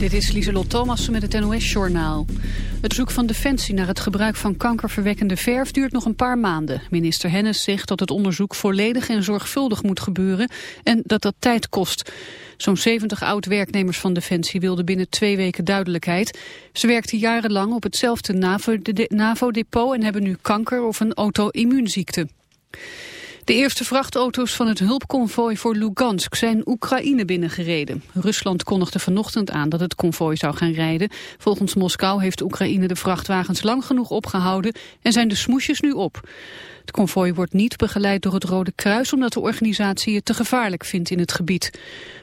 Dit is Lieselot Thomassen met het NOS-journaal. Het zoek van Defensie naar het gebruik van kankerverwekkende verf duurt nog een paar maanden. Minister Hennis zegt dat het onderzoek volledig en zorgvuldig moet gebeuren en dat dat tijd kost. Zo'n 70 oud-werknemers van Defensie wilden binnen twee weken duidelijkheid. Ze werkten jarenlang op hetzelfde NAVO-depot en hebben nu kanker of een auto-immuunziekte. De eerste vrachtauto's van het hulpconvooi voor Lugansk zijn Oekraïne binnengereden. Rusland kondigde vanochtend aan dat het konvooi zou gaan rijden. Volgens Moskou heeft Oekraïne de vrachtwagens lang genoeg opgehouden en zijn de smoesjes nu op. Het konvooi wordt niet begeleid door het Rode Kruis omdat de organisatie het te gevaarlijk vindt in het gebied.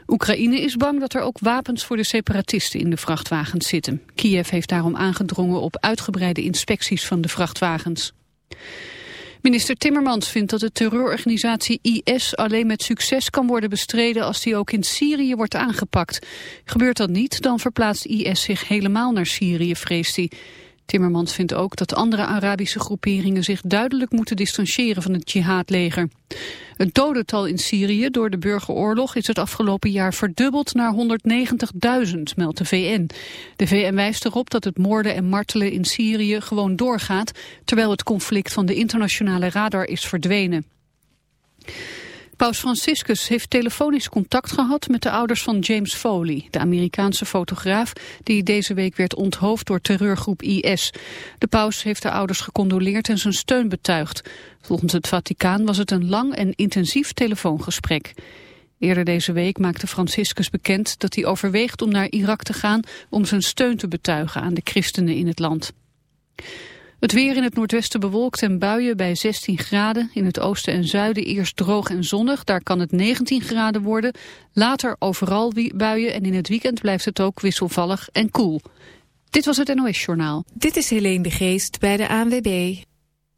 Oekraïne is bang dat er ook wapens voor de separatisten in de vrachtwagens zitten. Kiev heeft daarom aangedrongen op uitgebreide inspecties van de vrachtwagens. Minister Timmermans vindt dat de terreurorganisatie IS alleen met succes kan worden bestreden als die ook in Syrië wordt aangepakt. Gebeurt dat niet, dan verplaatst IS zich helemaal naar Syrië, vreest hij. Timmermans vindt ook dat andere Arabische groeperingen zich duidelijk moeten distancieren van het jihadleger. Het dodental in Syrië door de burgeroorlog is het afgelopen jaar verdubbeld naar 190.000, meldt de VN. De VN wijst erop dat het moorden en martelen in Syrië gewoon doorgaat, terwijl het conflict van de internationale radar is verdwenen. Paus Franciscus heeft telefonisch contact gehad met de ouders van James Foley, de Amerikaanse fotograaf die deze week werd onthoofd door terreurgroep IS. De paus heeft de ouders gecondoleerd en zijn steun betuigd. Volgens het Vaticaan was het een lang en intensief telefoongesprek. Eerder deze week maakte Franciscus bekend dat hij overweegt om naar Irak te gaan om zijn steun te betuigen aan de christenen in het land. Het weer in het noordwesten bewolkt en buien bij 16 graden. In het oosten en zuiden eerst droog en zonnig. Daar kan het 19 graden worden. Later overal buien en in het weekend blijft het ook wisselvallig en koel. Dit was het NOS Journaal. Dit is Helene de Geest bij de ANWB.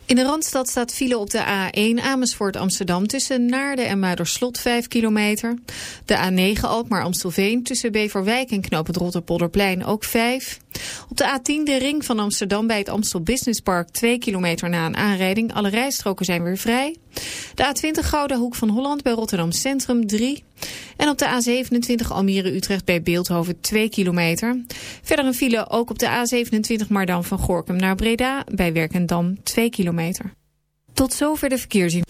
In de Randstad staat file op de A1 Amersfoort Amsterdam tussen Naarden en Muiderslot 5 kilometer. De A9 Alkmaar Amstelveen tussen Beverwijk en Knoop het Rotterpolderplein ook 5. Op de A10 de ring van Amsterdam bij het Amstel Business Park 2 kilometer na een aanrijding. Alle rijstroken zijn weer vrij. De A20 Gouden Hoek van Holland bij Rotterdam Centrum 3. En op de A27 Almere-Utrecht bij Beeldhoven 2 kilometer. Verder een file ook op de A27 Mardam van Gorkum naar Breda bij Werkendam 2 kilometer. Tot zover de verkeersin.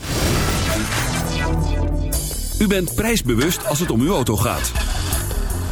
U bent prijsbewust als het om uw auto gaat.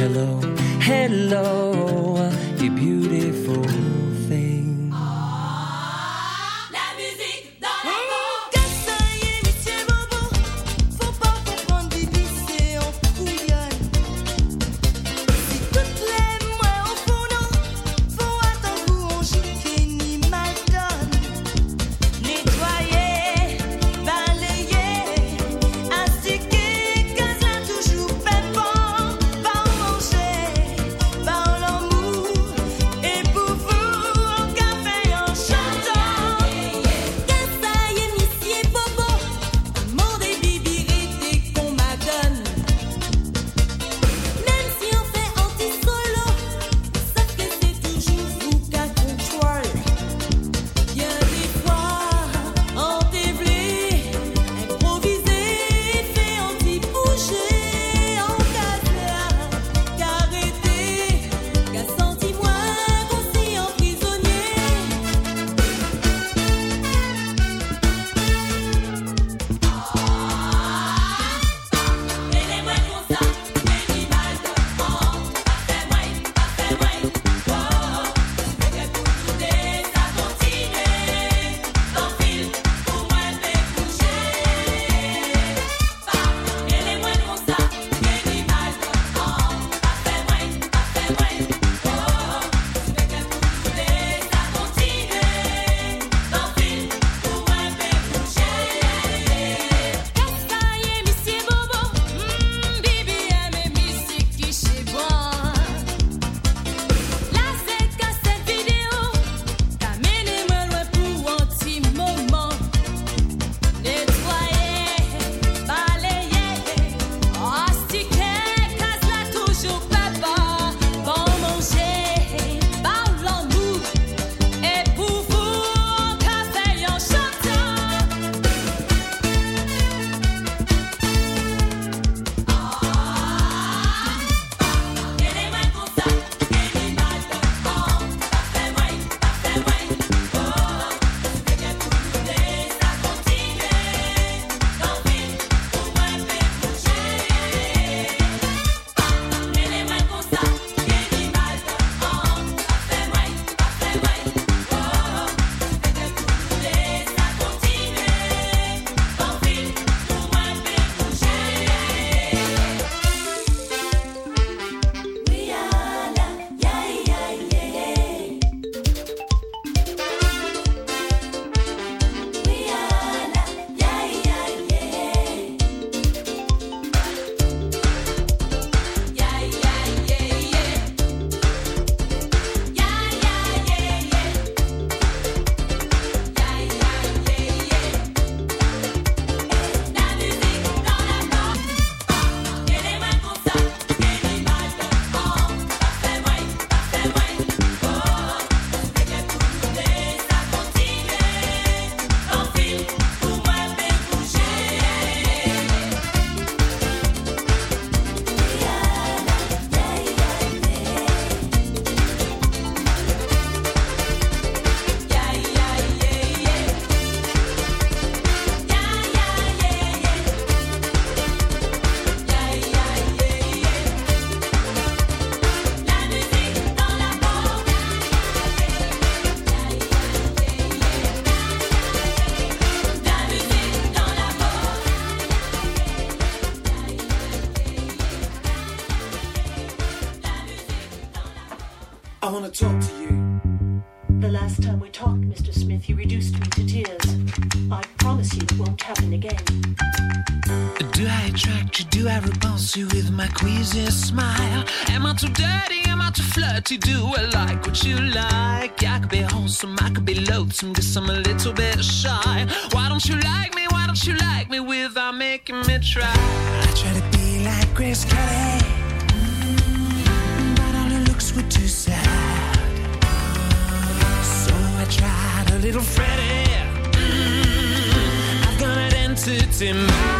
Hello, hello, you beautiful Too? Do I like what you like? I could be wholesome, I could be loathsome, guess I'm a little bit shy. Why don't you like me? Why don't you like me without making me try? I try to be like Grace Kelly, mm, but all her looks were too sad. So I tried a little Freddie. Mm, I've got an entity.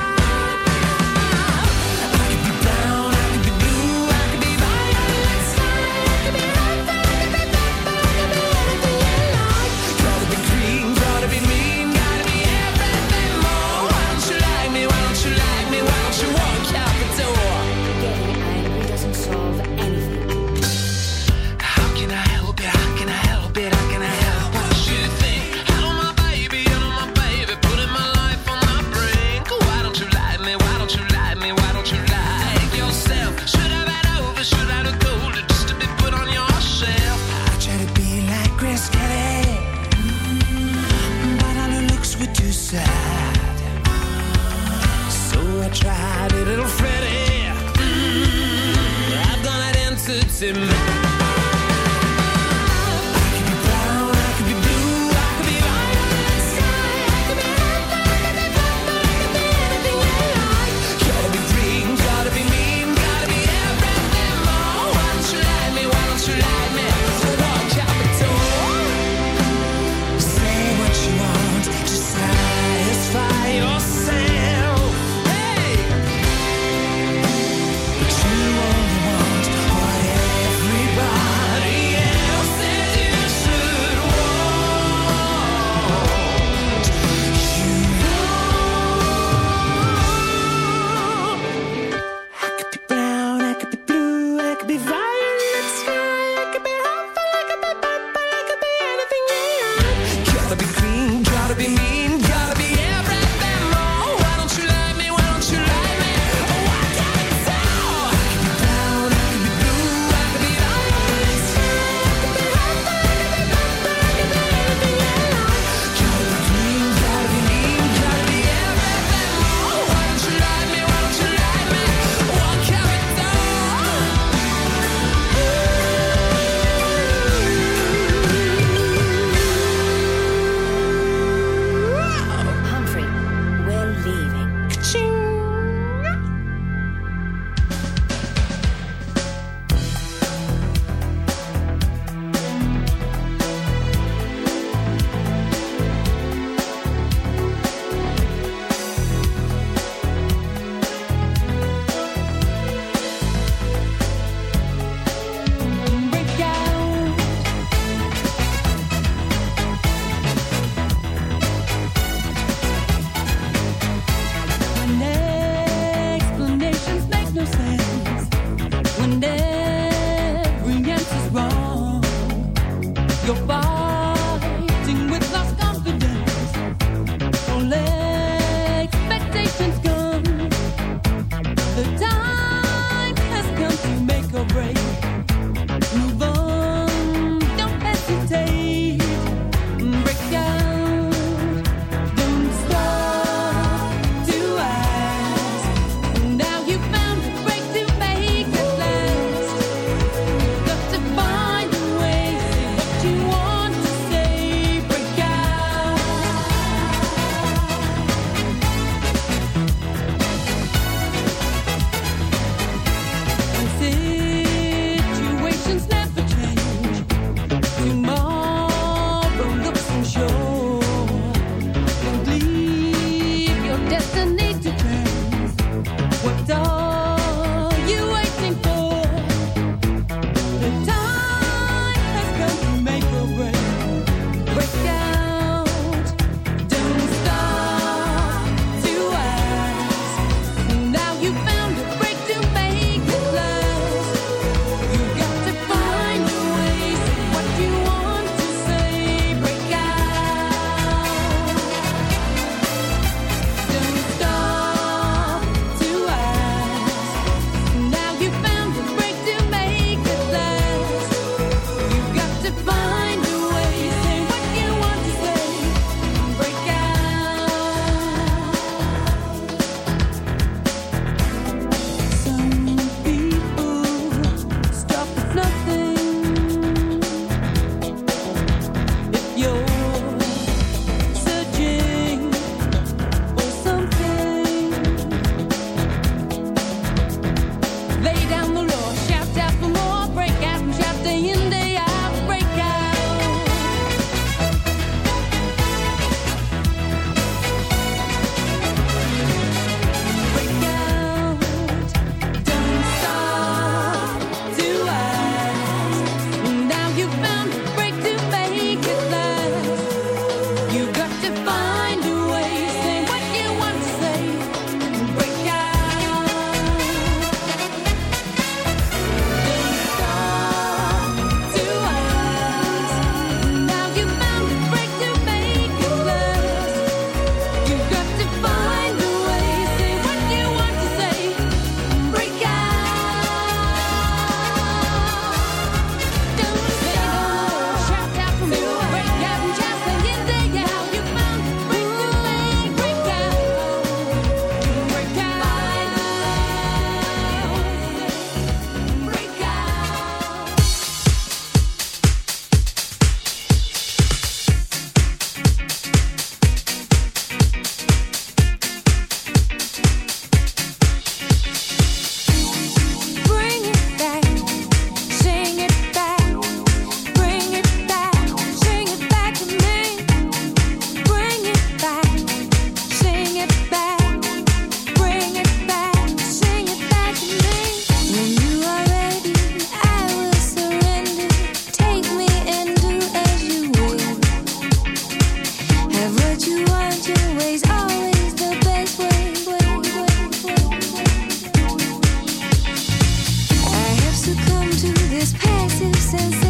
This passive sensation,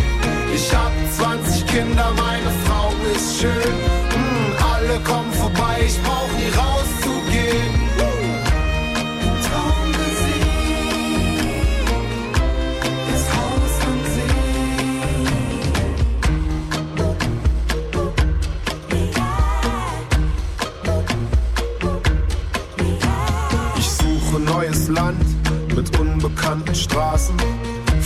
Ich hab 20 Kinder, meine Frau ist schön. Mm, alle kommen vorbei, ich brauch nie rauszugehen. Traum gesehen, das Haus am Ich suche neues Land mit unbekannten Straßen.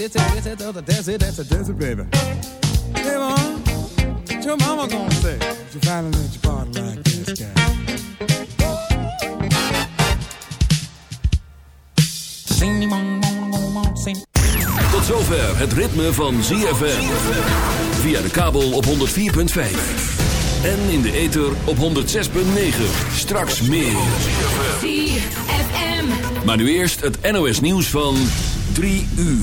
it, did it, did it, do the dance it, that's a dance it, baby. Hey, mom, what your mama gonna say? She finally let you party like this guy. Tot zover het ritme van ZFM. Via de kabel op 104.5. En in de ether op 106.9. Straks meer. Maar nu eerst het NOS nieuws van 3 uur.